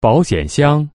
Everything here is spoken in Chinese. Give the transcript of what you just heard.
保险箱。